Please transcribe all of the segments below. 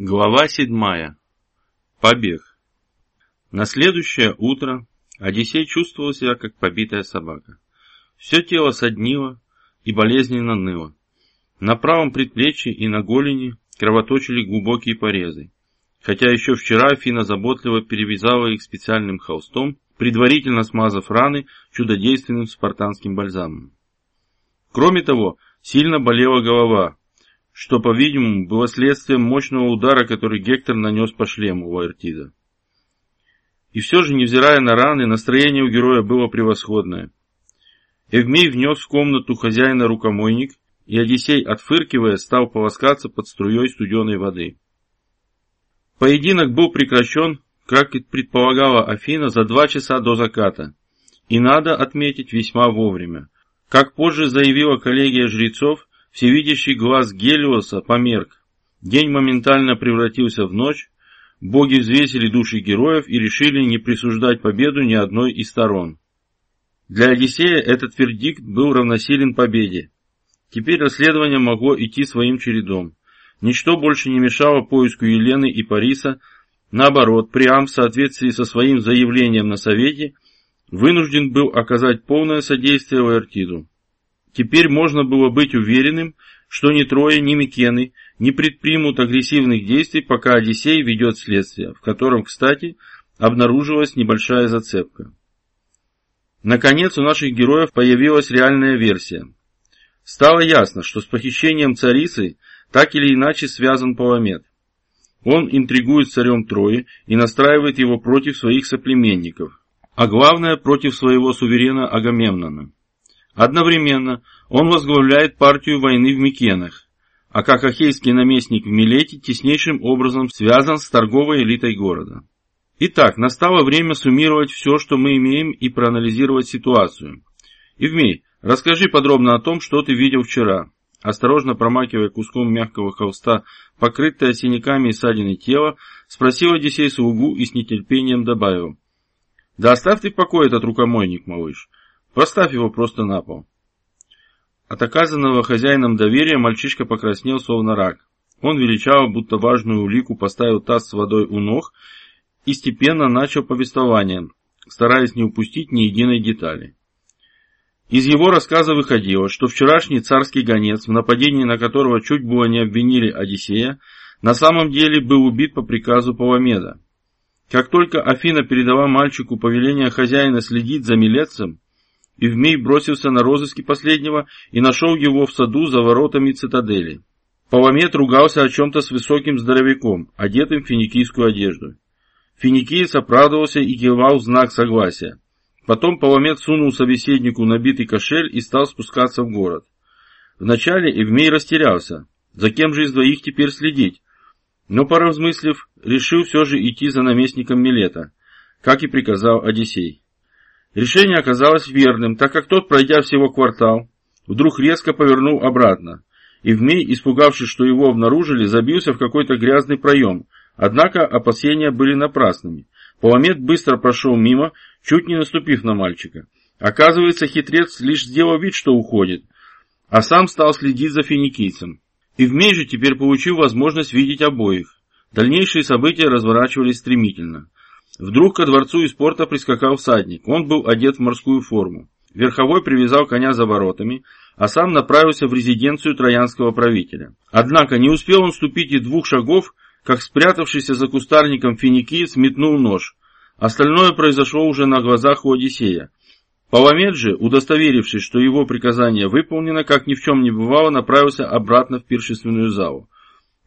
Глава седьмая. Побег. На следующее утро Одиссей чувствовал себя как побитая собака. Все тело соднило и болезненно ныло. На правом предплечье и на голени кровоточили глубокие порезы. Хотя еще вчера Афина заботливо перевязала их специальным холстом, предварительно смазав раны чудодейственным спартанским бальзамом. Кроме того, сильно болела голова, что, по-видимому, было следствием мощного удара, который Гектор нанес по шлему Лаэртида. И все же, невзирая на раны, настроение у героя было превосходное. Эвмей внес в комнату хозяина рукомойник, и Одиссей, отфыркивая, стал полоскаться под струей студеной воды. Поединок был прекращен, как и предполагала Афина, за два часа до заката, и надо отметить весьма вовремя. Как позже заявила коллегия жрецов, Всевидящий глаз Гелиоса померк. День моментально превратился в ночь. Боги взвесили души героев и решили не присуждать победу ни одной из сторон. Для Одиссея этот вердикт был равносилен победе. Теперь расследование могло идти своим чередом. Ничто больше не мешало поиску Елены и Париса. Наоборот, Приам в соответствии со своим заявлением на совете вынужден был оказать полное содействие Лаэртиду. Теперь можно было быть уверенным, что ни Троя, ни Микены не предпримут агрессивных действий, пока Одиссей ведет следствие, в котором, кстати, обнаружилась небольшая зацепка. Наконец у наших героев появилась реальная версия. Стало ясно, что с похищением царицы так или иначе связан Паламет. Он интригует царем Трои и настраивает его против своих соплеменников, а главное против своего суверена Агамемнона. Одновременно он возглавляет партию войны в Микенах, а как ахейский наместник в Милете теснейшим образом связан с торговой элитой города. Итак, настало время суммировать все, что мы имеем, и проанализировать ситуацию. Евмей, расскажи подробно о том, что ты видел вчера. Осторожно промакивая куском мягкого холста, покрытое синяками и ссадиной тело, спросил Одиссей слугу и с нетерпением добавил. Да оставь ты в покое этот рукомойник, малыш. Поставь его просто на пол. От оказанного хозяином доверия мальчишка покраснел, словно рак. Он величаво, будто важную улику, поставил таз с водой у ног и степенно начал повествование, стараясь не упустить ни единой детали. Из его рассказа выходило, что вчерашний царский гонец, в нападении на которого чуть было не обвинили Одиссея, на самом деле был убит по приказу Паламеда. Как только Афина передала мальчику повеление хозяина следить за Милетцем, Евмей бросился на розыски последнего и нашел его в саду за воротами цитадели. Паламет ругался о чем-то с высоким здоровяком, одетым в финикийскую одежду. Финикиец оправдывался и кивал в знак согласия. Потом Паламет сунул собеседнику набитый кошель и стал спускаться в город. Вначале Евмей растерялся. За кем же из двоих теперь следить? Но, поразмыслив, решил все же идти за наместником Милета, как и приказал Одиссей. Решение оказалось верным, так как тот, пройдя всего квартал, вдруг резко повернул обратно. И Евмей, испугавшись, что его обнаружили, забился в какой-то грязный проем. Однако опасения были напрасными. Паламет быстро прошел мимо, чуть не наступив на мальчика. Оказывается, хитрец лишь сделал вид, что уходит, а сам стал следить за финикийцем. Евмей же теперь получил возможность видеть обоих. Дальнейшие события разворачивались стремительно. Вдруг ко дворцу из порта прискакал всадник. Он был одет в морскую форму. Верховой привязал коня за воротами, а сам направился в резиденцию троянского правителя. Однако не успел он ступить и двух шагов, как спрятавшийся за кустарником финикиец метнул нож. Остальное произошло уже на глазах у Одиссея. Паламед же, удостоверившись, что его приказание выполнено, как ни в чем не бывало, направился обратно в пиршественную залу.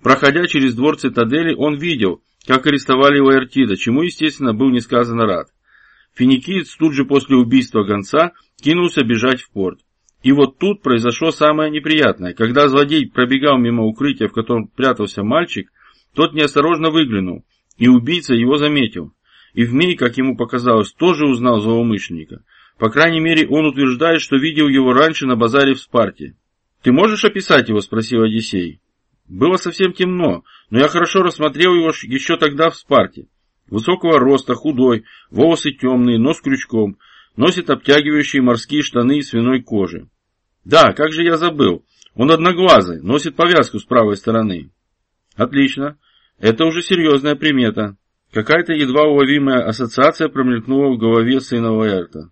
Проходя через двор цитадели, он видел, как арестовали Лаэртида, чему, естественно, был несказанно рад. Финикиец тут же после убийства гонца кинулся бежать в порт. И вот тут произошло самое неприятное. Когда злодей пробегал мимо укрытия, в котором прятался мальчик, тот неосторожно выглянул, и убийца его заметил. И Вмей, как ему показалось, тоже узнал злоумышленника. По крайней мере, он утверждает, что видел его раньше на базаре в Спарте. «Ты можешь описать его?» – спросил Одиссей. Было совсем темно, но я хорошо рассмотрел его еще тогда в Спарте. Высокого роста, худой, волосы темные, нос крючком, носит обтягивающие морские штаны из свиной кожи. Да, как же я забыл, он одноглазый, носит повязку с правой стороны. Отлично. Это уже серьезная примета. Какая-то едва уловимая ассоциация промелькнула в голове сына Лаэрта.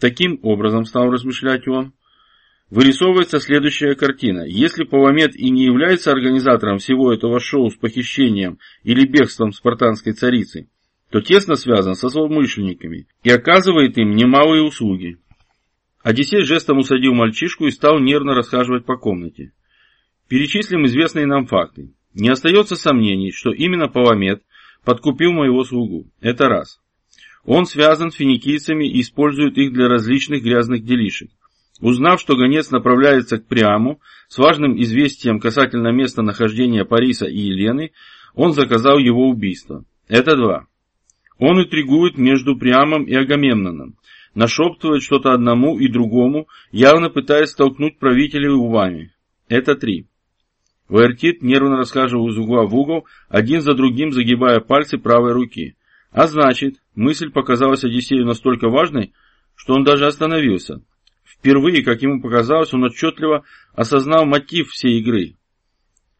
Таким образом, стал размышлять он, вырисовывается следующая картина. Если Паламет и не является организатором всего этого шоу с похищением или бегством спартанской царицы, то тесно связан со злоумышленниками и оказывает им немалые услуги. Одиссей жестом усадил мальчишку и стал нервно расхаживать по комнате. Перечислим известные нам факты. Не остается сомнений, что именно Паламет подкупил моего слугу. Это раз. Он связан с финикийцами и использует их для различных грязных делишек. Узнав, что гонец направляется к Приаму с важным известием касательно места нахождения Париса и Елены, он заказал его убийство. Это два. Он интригует между Приамом и Агамемноном, нашептывает что-то одному и другому, явно пытаясь столкнуть правителей лбами. Это три. Вертит нервно расхаживал из угла в угол, один за другим загибая пальцы правой руки. А значит, мысль показалась Одиссею настолько важной, что он даже остановился. Впервые, как ему показалось, он отчетливо осознал мотив всей игры.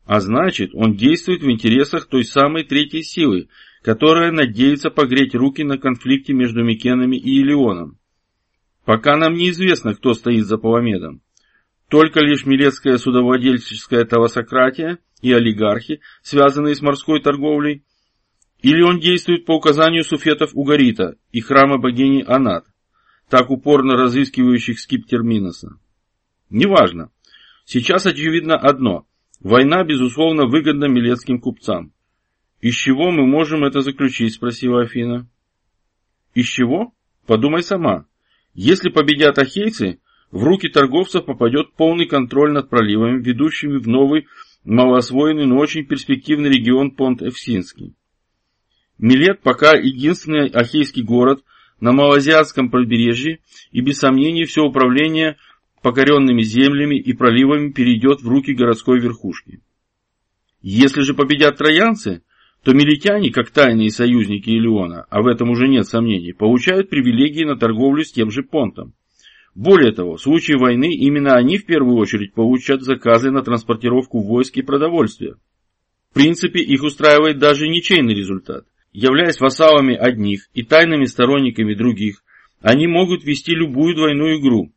А значит, он действует в интересах той самой третьей силы, которая надеется погреть руки на конфликте между Микенами и Илионом. Пока нам неизвестно, кто стоит за Паламедом. Только лишь милецкая судовладельческая тавасократия и олигархи, связанные с морской торговлей, или он действует по указанию суфетов Угарита и храма богини Анат, так упорно разыскивающих скиптер Миноса. Неважно. Сейчас очевидно одно. Война, безусловно, выгодна милецким купцам. «Из чего мы можем это заключить?» – спросила Афина. «Из чего? Подумай сама. Если победят ахейцы, в руки торговцев попадет полный контроль над проливами, ведущими в новый, малоосвоенный, но очень перспективный регион Понт-Эвсинский. Милет пока единственный ахейский город на малоазиатском побережье, и без сомнений все управление покоренными землями и проливами перейдет в руки городской верхушки. Если же победят троянцы, то милитяне, как тайные союзники Илеона, а в этом уже нет сомнений, получают привилегии на торговлю с тем же понтом. Более того, в случае войны именно они в первую очередь получат заказы на транспортировку войск и продовольствия. В принципе, их устраивает даже ничейный результат. Являясь вассалами одних и тайными сторонниками других, они могут вести любую двойную игру,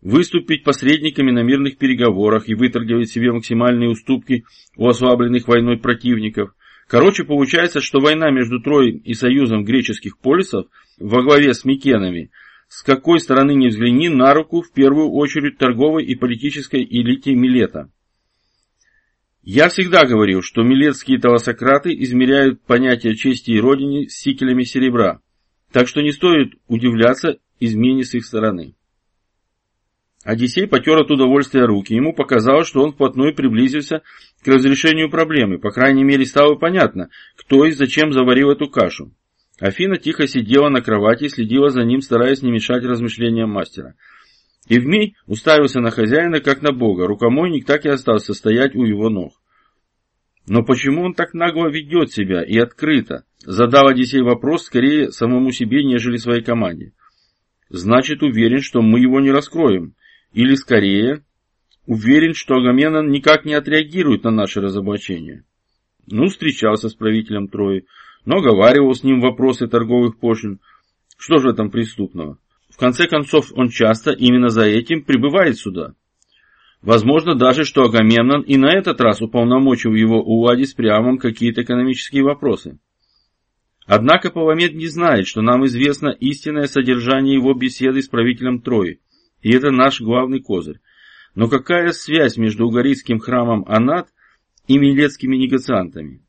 выступить посредниками на мирных переговорах и выторговать себе максимальные уступки у ослабленных войной противников. Короче, получается, что война между Троей и союзом греческих полисов во главе с Микенами, с какой стороны ни взгляни, на руку в первую очередь торговой и политической элите Милета. Я всегда говорил, что милетские таласократы измеряют понятие чести и родине с сикелями серебра, так что не стоит удивляться измене с их стороны. Одиссей потер от удовольствия руки. Ему показалось, что он вплотную приблизился к разрешению проблемы. По крайней мере, стало понятно, кто и зачем заварил эту кашу. Афина тихо сидела на кровати и следила за ним, стараясь не мешать размышлениям мастера. Евмей уставился на хозяина, как на бога. Рукомойник так и остался стоять у его ног. Но почему он так нагло ведет себя и открыто? Задал Одиссей вопрос скорее самому себе, нежели своей команде. Значит, уверен, что мы его не раскроем. Или скорее, уверен, что Агамемнон никак не отреагирует на наше разоблачение. Ну, встречался с правителем Трои, но говаривал с ним вопросы торговых пошлин. Что же там преступного? Конце концов, он часто именно за этим прибывает сюда. Возможно даже, что Агамемнон и на этот раз уполномочил его уладить с Приамом какие-то экономические вопросы. Однако Паламед не знает, что нам известно истинное содержание его беседы с правителем Трои, и это наш главный козырь. Но какая связь между угорицким храмом Анат и милецкими негациантами?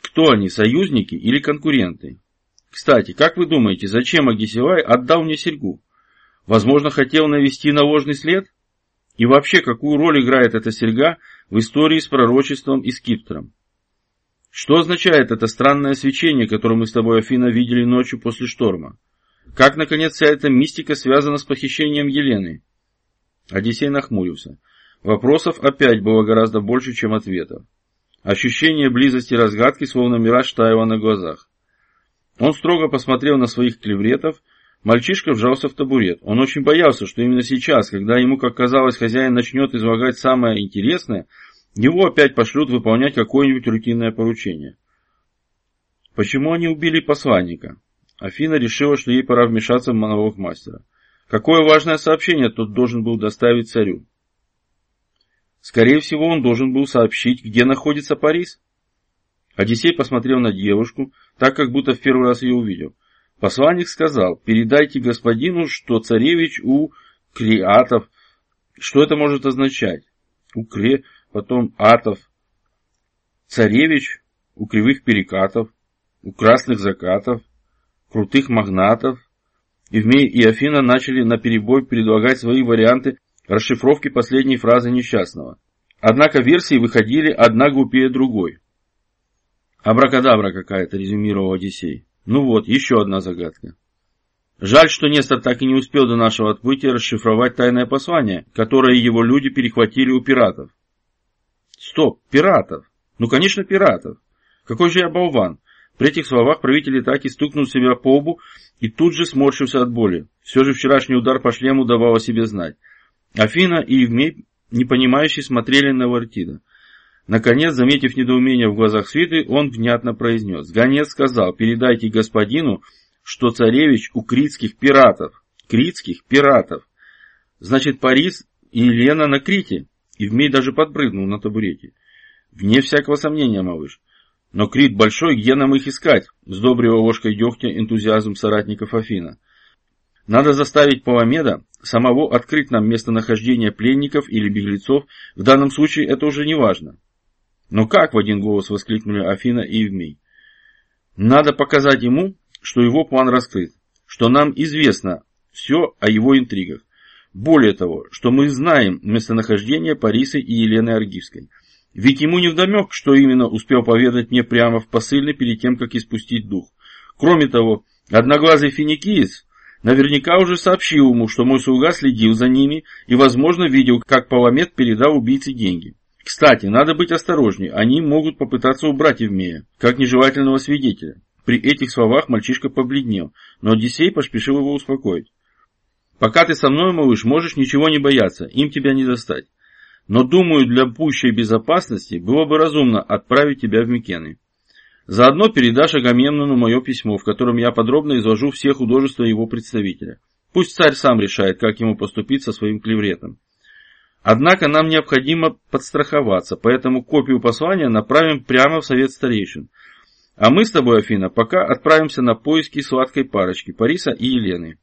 Кто они, союзники или конкуренты? Кстати, как вы думаете, зачем Агисилай отдал мне серьгу? Возможно, хотел навести на ложный след? И вообще, какую роль играет эта серьга в истории с пророчеством и скиптром? Что означает это странное свечение, которое мы с тобой, Афина, видели ночью после шторма? Как, наконец, вся эта мистика связана с похищением Елены? Одиссей нахмурился. Вопросов опять было гораздо больше, чем ответов. Ощущение близости разгадки, словно мираж, таяло на глазах. Он строго посмотрел на своих клевретов, Мальчишка вжался в табурет. Он очень боялся, что именно сейчас, когда ему, как казалось, хозяин начнет излагать самое интересное, Его опять пошлют выполнять какое-нибудь рутинное поручение. Почему они убили посланника? Афина решила, что ей пора вмешаться в монолог мастера. Какое важное сообщение тот должен был доставить царю? Скорее всего, он должен был сообщить, где находится Парис. Одиссей посмотрел на девушку, так как будто в первый раз ее увидел. Посланник сказал, передайте господину, что царевич у Криатов. Что это может означать? У Кре, потом Атов. Царевич у кривых перекатов, у красных закатов, крутых магнатов. Евмей и Афина начали наперебой предлагать свои варианты расшифровки последней фразы несчастного. Однако версии выходили одна глупее другой. Абракадабра какая-то, резюмировал Одиссей. Ну вот, еще одна загадка. Жаль, что Нестор так и не успел до нашего отплытия расшифровать тайное послание, которое его люди перехватили у пиратов. Стоп, пиратов? Ну, конечно, пиратов. Какой же я болван. При этих словах правитель так и стукнул себя по лбу и тут же сморщился от боли. Все же вчерашний удар по шлему давал о себе знать. Афина и Евмей, непонимающие, смотрели на Вартида. Наконец, заметив недоумение в глазах свиты, он внятно произнес. Гонец сказал, передайте господину, что царевич у критских пиратов. Критских пиратов. Значит, Парис и Елена на Крите. Евмей даже подпрыгнул на табурете. Вне всякого сомнения, малыш. Но Крит большой, где нам их искать? Сдобрила ложкой дегтя энтузиазм соратников Афина. Надо заставить Паламеда самого открыть нам местонахождение пленников или беглецов, в данном случае это уже не важно. Но как в один голос воскликнули Афина и Евмей. Надо показать ему, что его план раскрыт, что нам известно все о его интригах. Более того, что мы знаем местонахождение Парисы и Елены Аргивской. Ведь ему не вдомек, что именно успел поведать мне прямо в посыльной перед тем, как испустить дух. Кроме того, одноглазый финикиец наверняка уже сообщил ему, что мой слуга следил за ними и, возможно, видел, как Паламет передал убийце деньги. Кстати, надо быть осторожнее, они могут попытаться убрать Евмея, как нежелательного свидетеля. При этих словах мальчишка побледнел, но Одиссей поспешил его успокоить. «Пока ты со мной, малыш, можешь ничего не бояться, им тебя не достать. Но, думаю, для пущей безопасности было бы разумно отправить тебя в Микены. Заодно передашь Агамемнону мое письмо, в котором я подробно изложу все художества его представителя. Пусть царь сам решает, как ему поступить со своим клевретом. Однако нам необходимо подстраховаться, поэтому копию послания направим прямо в совет старейшин. А мы с тобой, Афина, пока отправимся на поиски сладкой парочки, Париса и Елены.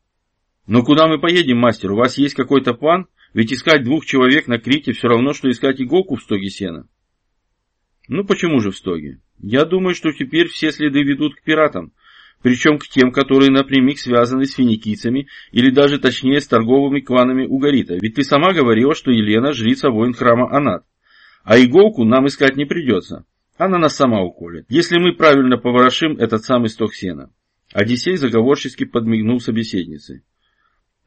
Но куда мы поедем, мастер? У вас есть какой-то план? Ведь искать двух человек на Крите все равно, что искать иголку в стоге сена. Ну почему же в стоге? Я думаю, что теперь все следы ведут к пиратам причем к тем, которые напрямик связаны с финикийцами или даже точнее с торговыми кланами Угарита. Ведь ты сама говорила, что Елена жрица воин храма Анат. А иголку нам искать не придется. Она нас сама уколет, если мы правильно поворошим этот самый сток сена. Одиссей заговорчески подмигнул собеседнице.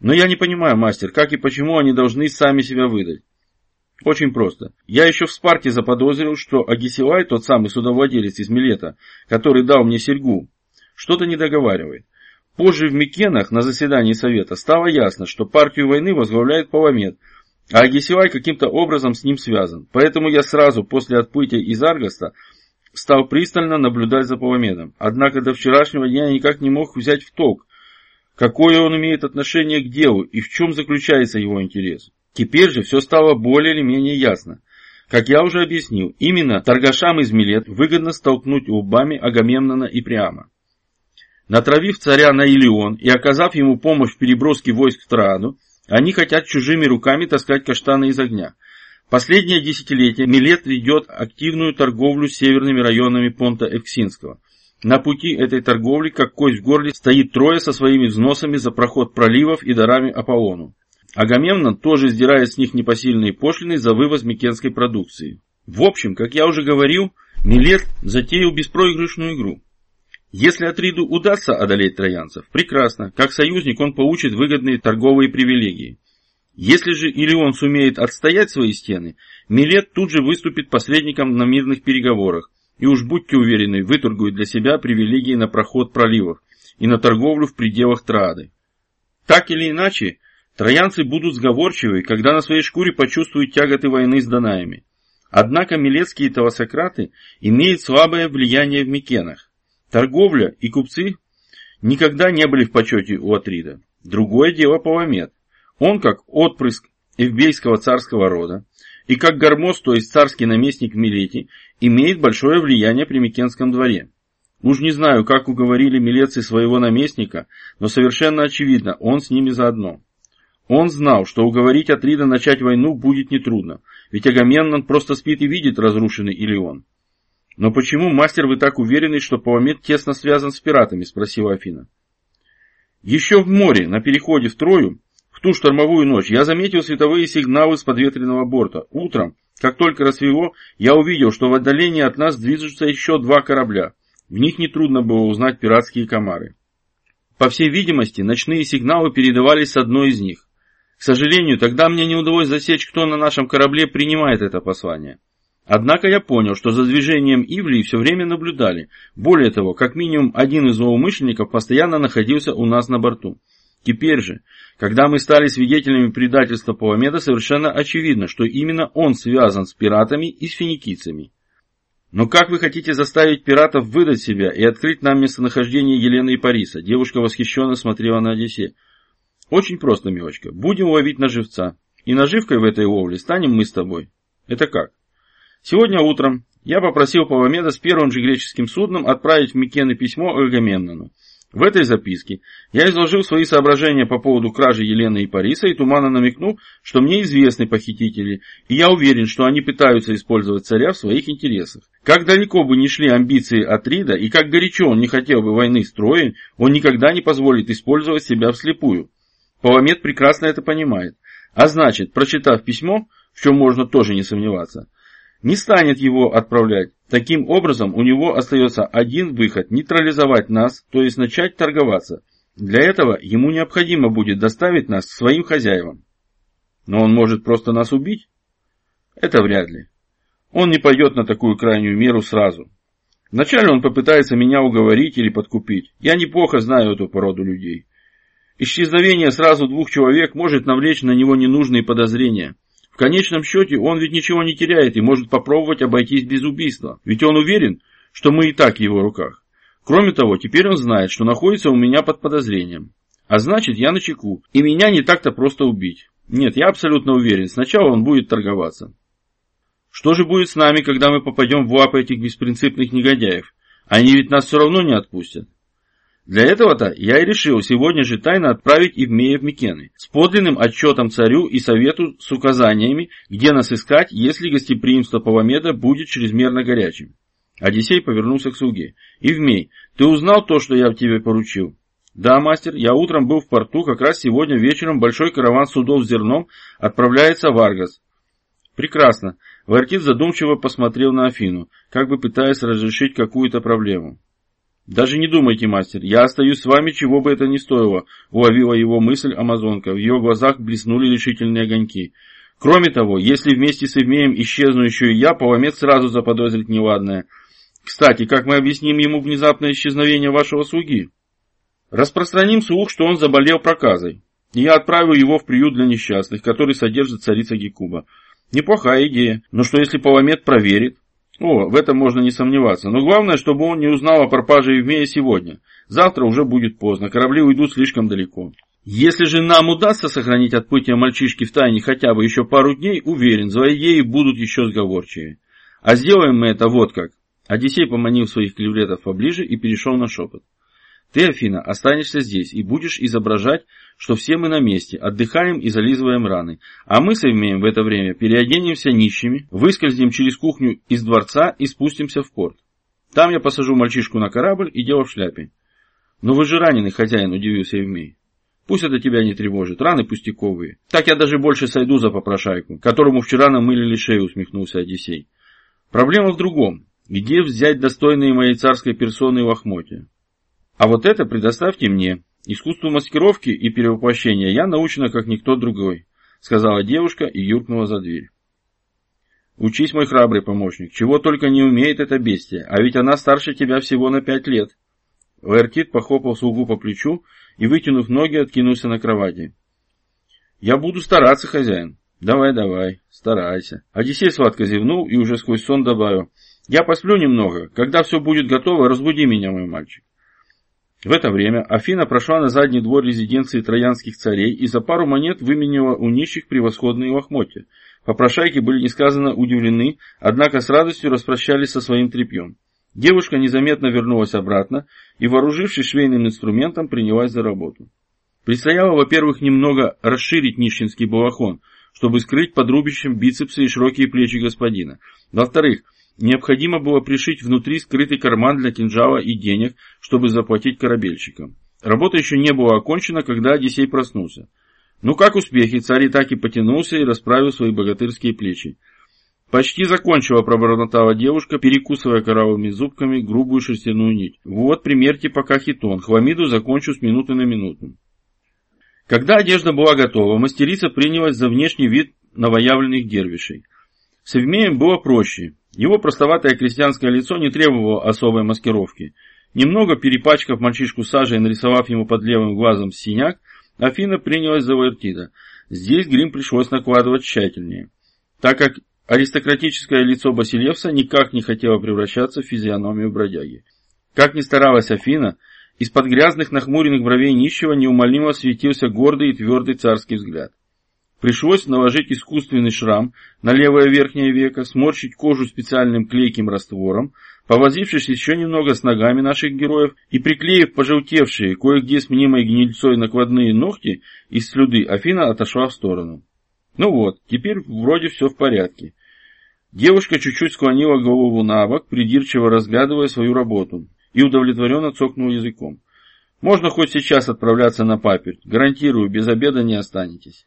Но я не понимаю, мастер, как и почему они должны сами себя выдать. Очень просто. Я еще в Спарте заподозрил, что Агисилай, тот самый судовладелец из Милета, который дал мне серьгу, что-то не договаривает. Позже в Микенах на заседании Совета стало ясно, что партию войны возглавляет Паламет, а Агисилай каким-то образом с ним связан. Поэтому я сразу после отплытия из Аргаста стал пристально наблюдать за Паламедом. Однако до вчерашнего дня я никак не мог взять в толк, какое он имеет отношение к делу и в чем заключается его интерес. Теперь же все стало более или менее ясно. Как я уже объяснил, именно торгашам из Милет выгодно столкнуть лбами Агамемнона и Приама. Натравив царя на Илион и оказав ему помощь в переброске войск в Траду, они хотят чужими руками таскать каштаны из огня. Последнее десятилетие Милет ведет активную торговлю с северными районами Понта Эвксинского. На пути этой торговли, как кость в горле, стоит трое со своими взносами за проход проливов и дарами Аполлону. Агамемнон тоже сдирает с них непосильные пошлины за вывоз микенской продукции. В общем, как я уже говорил, Милет затеял беспроигрышную игру. Если Атриду удастся одолеть троянцев, прекрасно, как союзник он получит выгодные торговые привилегии. Если же или он сумеет отстоять свои стены, Милет тут же выступит посредником на мирных переговорах, и уж будьте уверены, выторгует для себя привилегии на проход проливов и на торговлю в пределах Траады. Так или иначе, троянцы будут сговорчивы, когда на своей шкуре почувствуют тяготы войны с Данаями. Однако милецкие тавасократы имеют слабое влияние в Микенах. Торговля и купцы никогда не были в почете у Атрида. Другое дело Паламет. Он, как отпрыск эвбейского царского рода, и как Гармос, то есть царский наместник в Милете, имеет большое влияние при Микенском дворе. Уж не знаю, как уговорили милецы своего наместника, но совершенно очевидно, он с ними заодно. Он знал, что уговорить Атрида начать войну будет нетрудно, ведь Агамемнон просто спит и видит разрушенный Илион. «Но почему, мастер, вы так уверены, что Паламет тесно связан с пиратами?» – спросила Афина. «Еще в море, на переходе в Трою, в ту штормовую ночь, я заметил световые сигналы с подветренного борта. Утром, как только рассвело, я увидел, что в отдалении от нас движутся еще два корабля. В них нетрудно было узнать пиратские комары. По всей видимости, ночные сигналы передавались с одной из них. К сожалению, тогда мне не удалось засечь, кто на нашем корабле принимает это послание. Однако я понял, что за движением Ивлии все время наблюдали. Более того, как минимум один из злоумышленников постоянно находился у нас на борту. Теперь же, когда мы стали свидетелями предательства Паламеда, совершенно очевидно, что именно он связан с пиратами и с финикийцами. Но как вы хотите заставить пиратов выдать себя и открыть нам местонахождение Елены и Париса? Девушка восхищенно смотрела на Одиссея. Очень просто, милочка. Будем ловить на живца. И наживкой в этой ловле станем мы с тобой. Это как? Сегодня утром я попросил Паламеда с первым же греческим судном отправить в Микены письмо Агамемнону. В этой записке я изложил свои соображения по поводу кражи Елены и Париса и туманно намекнул, что мне известны похитители, и я уверен, что они пытаются использовать царя в своих интересах. Как далеко бы ни шли амбиции Атрида, и как горячо он не хотел бы войны с Троей, он никогда не позволит использовать себя вслепую. Паламет прекрасно это понимает. А значит, прочитав письмо, в чем можно тоже не сомневаться, не станет его отправлять. Таким образом, у него остается один выход – нейтрализовать нас, то есть начать торговаться. Для этого ему необходимо будет доставить нас своим хозяевам. Но он может просто нас убить? Это вряд ли. Он не пойдет на такую крайнюю меру сразу. Вначале он попытается меня уговорить или подкупить. Я неплохо знаю эту породу людей. Исчезновение сразу двух человек может навлечь на него ненужные подозрения. Конечном счете он ведь ничего не теряет и может попробовать обойтись без убийства. Ведь он уверен, что мы и так в его руках. Кроме того, теперь он знает, что находится у меня под подозрением. А значит, я на чеку, и меня не так-то просто убить. Нет, я абсолютно уверен, сначала он будет торговаться. Что же будет с нами, когда мы попадем в лапы этих беспринципных негодяев? Они ведь нас все равно не отпустят. Для этого-то я и решил сегодня же тайно отправить Ивмея в Микены с подлинным отчетом царю и совету с указаниями, где нас искать, если гостеприимство Паламеда будет чрезмерно горячим. Одиссей повернулся к слуге. «Ивмей, ты узнал то, что я тебе поручил?» «Да, мастер, я утром был в порту, как раз сегодня вечером большой караван судов с зерном отправляется в Аргас». «Прекрасно». Вартит задумчиво посмотрел на Афину, как бы пытаясь разрешить какую-то проблему. «Даже не думайте, мастер, я остаюсь с вами, чего бы это ни стоило», — уловила его мысль Амазонка. В ее глазах блеснули решительные огоньки. «Кроме того, если вместе с Евмеем исчезну еще и я, Паламет сразу заподозрит неладное. Кстати, как мы объясним ему внезапное исчезновение вашего слуги?» «Распространим слух, что он заболел проказой. И я отправлю его в приют для несчастных, который содержит царица Гекуба. Неплохая идея, но что если Паламет проверит, о, в этом можно не сомневаться. Но главное, чтобы он не узнал о пропаже Евмея сегодня. Завтра уже будет поздно, корабли уйдут слишком далеко. Если же нам удастся сохранить отплытие мальчишки в тайне хотя бы еще пару дней, уверен, злодеи будут еще сговорчивее. А сделаем мы это вот как. Одиссей поманил своих клевретов поближе и перешел на шепот. Ты, Афина, останешься здесь и будешь изображать, что все мы на месте, отдыхаем и зализываем раны. А мы с Евмеем в это время переоденемся нищими, выскользнем через кухню из дворца и спустимся в порт. Там я посажу мальчишку на корабль и дело в шляпе. Но вы же раненый хозяин, удивился Евмей. Пусть это тебя не тревожит, раны пустяковые. Так я даже больше сойду за попрошайку, которому вчера намылили шею, усмехнулся Одиссей. Проблема в другом. Где взять достойные моей царской персоны лохмотья? А вот это предоставьте мне. Искусству маскировки и перевоплощения я научена, как никто другой, сказала девушка и юркнула за дверь. Учись, мой храбрый помощник, чего только не умеет эта бестия, а ведь она старше тебя всего на пять лет. Лаэртит похлопал слугу по плечу и, вытянув ноги, откинулся на кровати. «Я буду стараться, хозяин. Давай, давай, старайся. Одиссей сладко зевнул и уже сквозь сон добавил. Я посплю немного. Когда все будет готово, разбуди меня, мой мальчик. В это время Афина прошла на задний двор резиденции троянских царей и за пару монет выменила у нищих превосходные лохмотья. Попрошайки были несказанно удивлены, однако с радостью распрощались со своим тряпьем. Девушка незаметно вернулась обратно и, вооружившись швейным инструментом, принялась за работу. Предстояло, во-первых, немного расширить нищенский балахон, чтобы скрыть под рубищем бицепсы и широкие плечи господина. Во-вторых, необходимо было пришить внутри скрытый карман для кинжала и денег, чтобы заплатить корабельщикам. Работа еще не была окончена, когда Одиссей проснулся. Ну как успехи, царь и так и потянулся и расправил свои богатырские плечи. Почти закончила, пробормотала девушка, перекусывая коралловыми зубками грубую шерстяную нить. Вот, примерьте пока хитон. Хламиду закончу с минуты на минуту. Когда одежда была готова, мастерица принялась за внешний вид новоявленных дервишей. С Евмеем было проще. Его простоватое крестьянское лицо не требовало особой маскировки. Немного перепачкав мальчишку сажей и нарисовав ему под левым глазом синяк, Афина принялась за Ваертида. Здесь грим пришлось накладывать тщательнее, так как Аристократическое лицо Басилевса никак не хотело превращаться в физиономию бродяги. Как ни старалась Афина, из-под грязных нахмуренных бровей нищего неумолимо светился гордый и твердый царский взгляд. Пришлось наложить искусственный шрам на левое верхнее веко, сморщить кожу специальным клейким раствором, повозившись еще немного с ногами наших героев и приклеив пожелтевшие, кое-где с мнимой гнильцой накладные ногти из слюды, Афина отошла в сторону. Ну вот, теперь вроде все в порядке. Девушка чуть-чуть склонила голову на бок, придирчиво разглядывая свою работу, и удовлетворенно цокнула языком. Можно хоть сейчас отправляться на паперть. Гарантирую, без обеда не останетесь.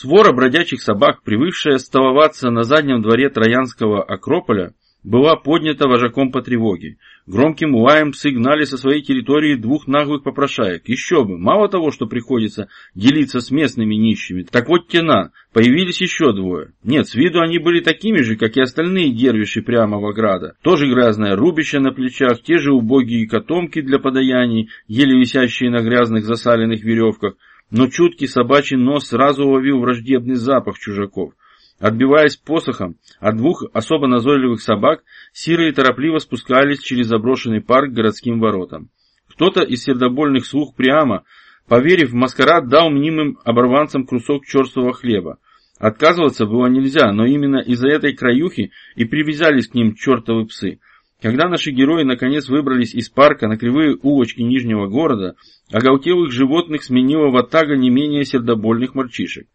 Свора бродячих собак, привыкшая столоваться на заднем дворе Троянского Акрополя, была поднята вожаком по тревоге. Громким лаем псы гнали со своей территории двух наглых попрошаек. Еще бы, мало того, что приходится делиться с местными нищими, так вот тена, появились еще двое. Нет, с виду они были такими же, как и остальные дервиши прямо в ограда. Тоже грязное рубище на плечах, те же убогие котомки для подаяний, еле висящие на грязных засаленных веревках. Но чуткий собачий нос сразу уловил враждебный запах чужаков. Отбиваясь посохом от двух особо назойливых собак, сирые торопливо спускались через заброшенный парк к городским воротам. Кто-то из сердобольных слух прямо, поверив в маскарад, дал мнимым оборванцам кусок черствого хлеба. Отказываться было нельзя, но именно из-за этой краюхи и привязались к ним чертовы псы. Когда наши герои наконец выбрались из парка на кривые улочки Нижнего города, оголтелых животных сменила ватага не менее сердобольных мальчишек.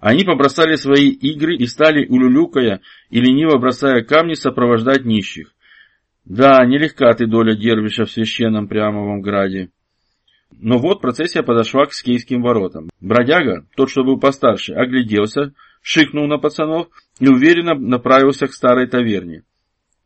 Они побросали свои игры и стали, улюлюкая и лениво бросая камни, сопровождать нищих. Да, нелегка ты доля дервиша в священном Прямовом граде. Но вот процессия подошла к скейским воротам. Бродяга, тот, что был постарше, огляделся, шикнул на пацанов и уверенно направился к старой таверне.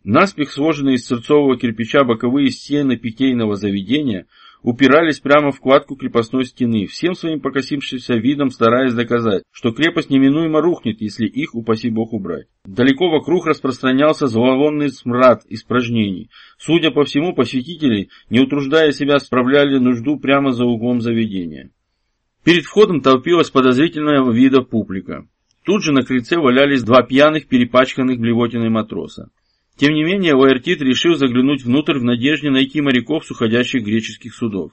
Наспех сложенные из сырцового кирпича боковые стены питейного заведения – упирались прямо в кладку крепостной стены, всем своим покосившимся видом стараясь доказать, что крепость неминуемо рухнет, если их, упаси бог, убрать. Далеко вокруг распространялся зловонный смрад испражнений. Судя по всему, посетители, не утруждая себя, справляли нужду прямо за углом заведения. Перед входом толпилась подозрительного вида публика. Тут же на крыльце валялись два пьяных, перепачканных блевотиной матроса. Тем не менее, Лаэртит решил заглянуть внутрь в надежде найти моряков с уходящих греческих судов.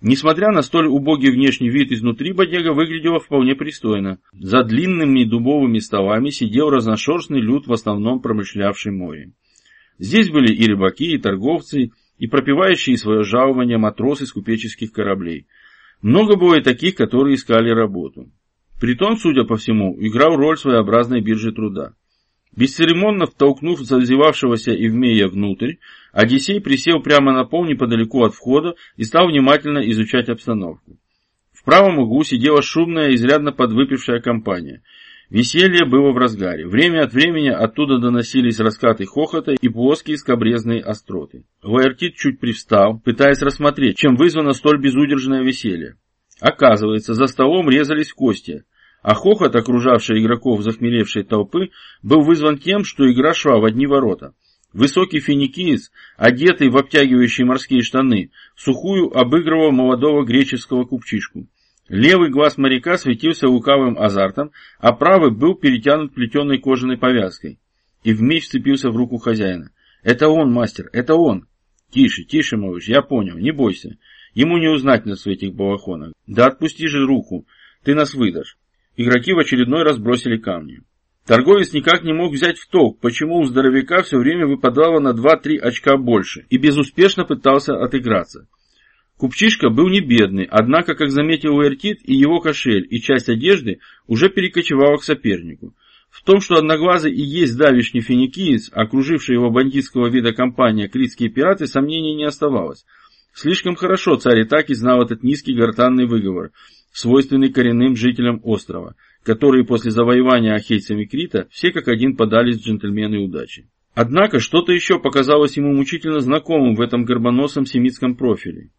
Несмотря на столь убогий внешний вид изнутри, бодега выглядела вполне пристойно. За длинными дубовыми столами сидел разношерстный люд, в основном промышлявший море. Здесь были и рыбаки, и торговцы, и пропивающие свое жалование матросы с купеческих кораблей. Много было и таких, которые искали работу. Притон, судя по всему, играл роль своеобразной биржи труда. Бесцеремонно втолкнув зазевавшегося Евмея внутрь, Одиссей присел прямо на пол неподалеку от входа и стал внимательно изучать обстановку. В правом углу сидела шумная, изрядно подвыпившая компания. Веселье было в разгаре. Время от времени оттуда доносились раскаты хохота и плоские скобрезные остроты. Лаэртит чуть привстал, пытаясь рассмотреть, чем вызвано столь безудержное веселье. Оказывается, за столом резались кости, а хохот, окружавший игроков захмелевшей толпы, был вызван тем, что игра шла в одни ворота. Высокий финикиец, одетый в обтягивающие морские штаны, сухую обыгрывал молодого греческого купчишку. Левый глаз моряка светился лукавым азартом, а правый был перетянут плетеной кожаной повязкой. И в меч вцепился в руку хозяина. «Это он, мастер, это он!» «Тише, тише, малыш, я понял, не бойся. Ему не узнать нас в этих балахонах. Да отпусти же руку, ты нас выдашь». Игроки в очередной раз бросили камни. Торговец никак не мог взять в толк, почему у здоровяка все время выпадало на 2-3 очка больше, и безуспешно пытался отыграться. Купчишка был не бедный, однако, как заметил Уэртит, и его кошель, и часть одежды уже перекочевала к сопернику. В том, что Одноглазый и есть давишний финикиец, окруживший его бандитского вида компания Критские пираты, сомнений не оставалось. Слишком хорошо царь и так и знал этот низкий гортанный выговор, свойственный коренным жителям острова, которые после завоевания ахейцами Крита все как один подались джентльмены удачи. Однако что-то еще показалось ему мучительно знакомым в этом горбоносом семитском профиле.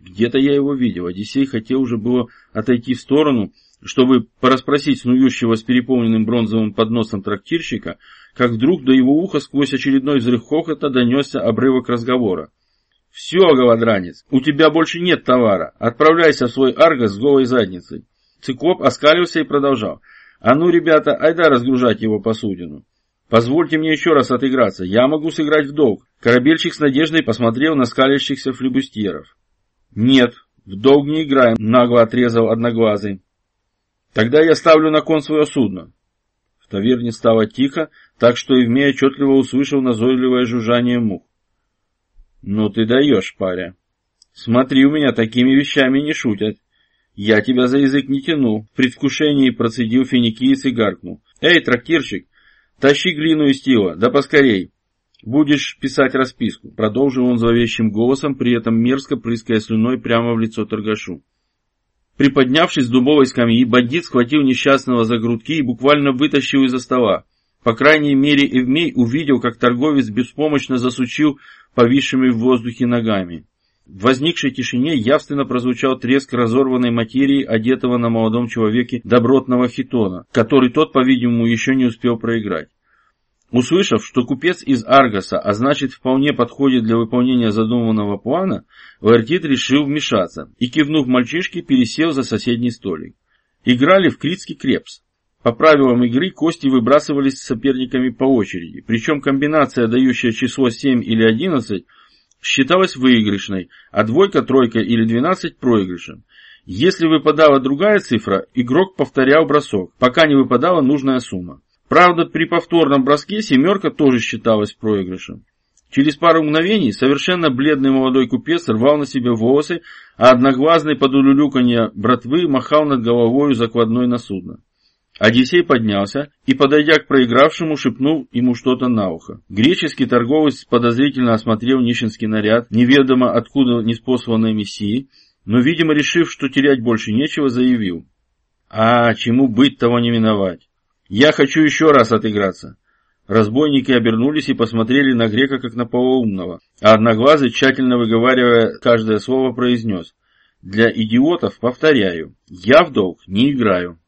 Где-то я его видел. Одиссей хотел уже было отойти в сторону, чтобы порасспросить снующего с переполненным бронзовым подносом трактирщика, как вдруг до его уха сквозь очередной взрыв хохота донесся обрывок разговора. «Все, голодранец, у тебя больше нет товара. Отправляйся в свой аргос с голой задницей». Циклоп оскалился и продолжал. «А ну, ребята, айда разгружать его посудину. Позвольте мне еще раз отыграться. Я могу сыграть в долг». Корабельщик с надеждой посмотрел на скалящихся флебустьеров. «Нет, в долг не играем», — нагло отрезал одноглазый. «Тогда я ставлю на кон свое судно». В таверне стало тихо, так что Евмей отчетливо услышал назойливое жужжание мух. «Ну ты даешь, паря. Смотри, у меня такими вещами не шутят. Я тебя за язык не тяну», — в предвкушении процедил финикиец и гаркнул. «Эй, трактирщик, тащи глину из тила, да поскорей». «Будешь писать расписку», — продолжил он зловещим голосом, при этом мерзко прыская слюной прямо в лицо торгашу. Приподнявшись с дубовой скамьи, бандит схватил несчастного за грудки и буквально вытащил из-за стола. По крайней мере, Эвмей увидел, как торговец беспомощно засучил повисшими в воздухе ногами. В возникшей тишине явственно прозвучал треск разорванной материи, одетого на молодом человеке добротного хитона, который тот, по-видимому, еще не успел проиграть. Услышав, что купец из Аргоса, а значит вполне подходит для выполнения задуманного плана, Вертит решил вмешаться и, кивнув мальчишке, пересел за соседний столик. Играли в критский крепс. По правилам игры кости выбрасывались с соперниками по очереди, причем комбинация, дающая число 7 или 11, считалась выигрышной, а двойка, тройка или 12 проигрышем. Если выпадала другая цифра, игрок повторял бросок, пока не выпадала нужная сумма. Правда, при повторном броске семерка тоже считалась проигрышем. Через пару мгновений совершенно бледный молодой купец рвал на себе волосы, а одноглазный под улюлюканье братвы махал над головой закладной на судно. Одиссей поднялся и, подойдя к проигравшему, шепнул ему что-то на ухо. Греческий торговец подозрительно осмотрел нищенский наряд, неведомо откуда неспосланной мессии, но, видимо, решив, что терять больше нечего, заявил. «А, чему быть, того не миновать. «Я хочу еще раз отыграться». Разбойники обернулись и посмотрели на грека как на полоумного, а одноглазый, тщательно выговаривая каждое слово, произнес. «Для идиотов, повторяю, я в долг не играю.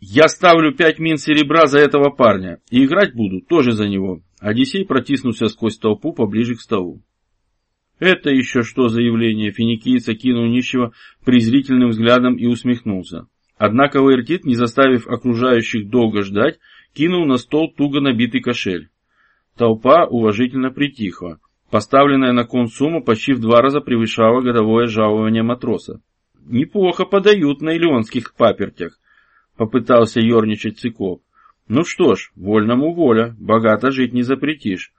Я ставлю пять мин серебра за этого парня, и играть буду тоже за него». Одиссей протиснулся сквозь толпу поближе к столу. «Это еще что за явление?» Финикийца кинул нищего презрительным взглядом и усмехнулся. Однако Лаэртит, не заставив окружающих долго ждать, кинул на стол туго набитый кошель. Толпа уважительно притихла. Поставленная на кон сумма почти в два раза превышала годовое жалование матроса. «Неплохо подают на илионских папертях», — попытался ерничать Цикоп. «Ну что ж, вольному воля, богато жить не запретишь».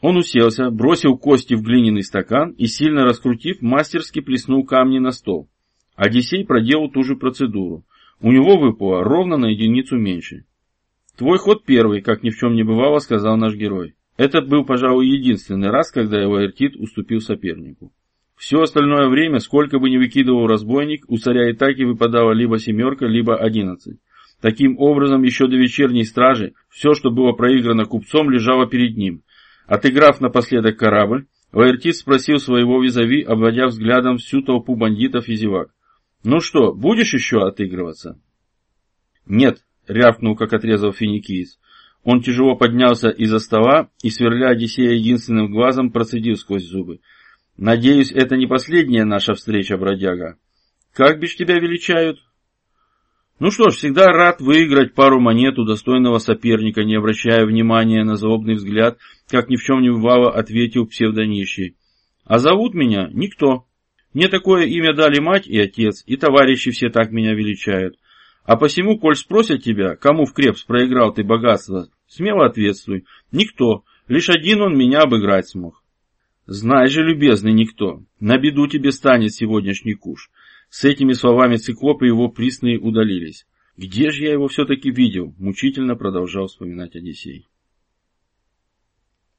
Он уселся, бросил кости в глиняный стакан и, сильно раскрутив, мастерски плеснул камни на стол. Одиссей проделал ту же процедуру. У него выпало ровно на единицу меньше. «Твой ход первый, как ни в чем не бывало», — сказал наш герой. Это был, пожалуй, единственный раз, когда его Эртит уступил сопернику. Все остальное время, сколько бы ни выкидывал разбойник, у царя и так и выпадала либо семерка, либо одиннадцать. Таким образом, еще до вечерней стражи, все, что было проиграно купцом, лежало перед ним. Отыграв напоследок корабль, Ваертит спросил своего визави, обводя взглядом всю толпу бандитов и зевак. «Ну что, будешь еще отыгрываться?» «Нет», — рявкнул, как отрезал финикиец. Он тяжело поднялся из-за стола и, сверля Одиссея единственным глазом, процедил сквозь зубы. «Надеюсь, это не последняя наша встреча, бродяга. Как бишь тебя величают? Ну что ж, всегда рад выиграть пару монет у достойного соперника, не обращая внимания на злобный взгляд, как ни в чем не бывало, ответил псевдонищий. А зовут меня никто. Мне такое имя дали мать и отец, и товарищи все так меня величают. А посему, коль спросят тебя, кому в крепс проиграл ты богатство, смело ответствуй. Никто, лишь один он меня обыграть смог. Знай же, любезный никто, на беду тебе станет сегодняшний куш. С этими словами циклоп и его присные удалились. Где же я его все-таки видел? Мучительно продолжал вспоминать Одиссей.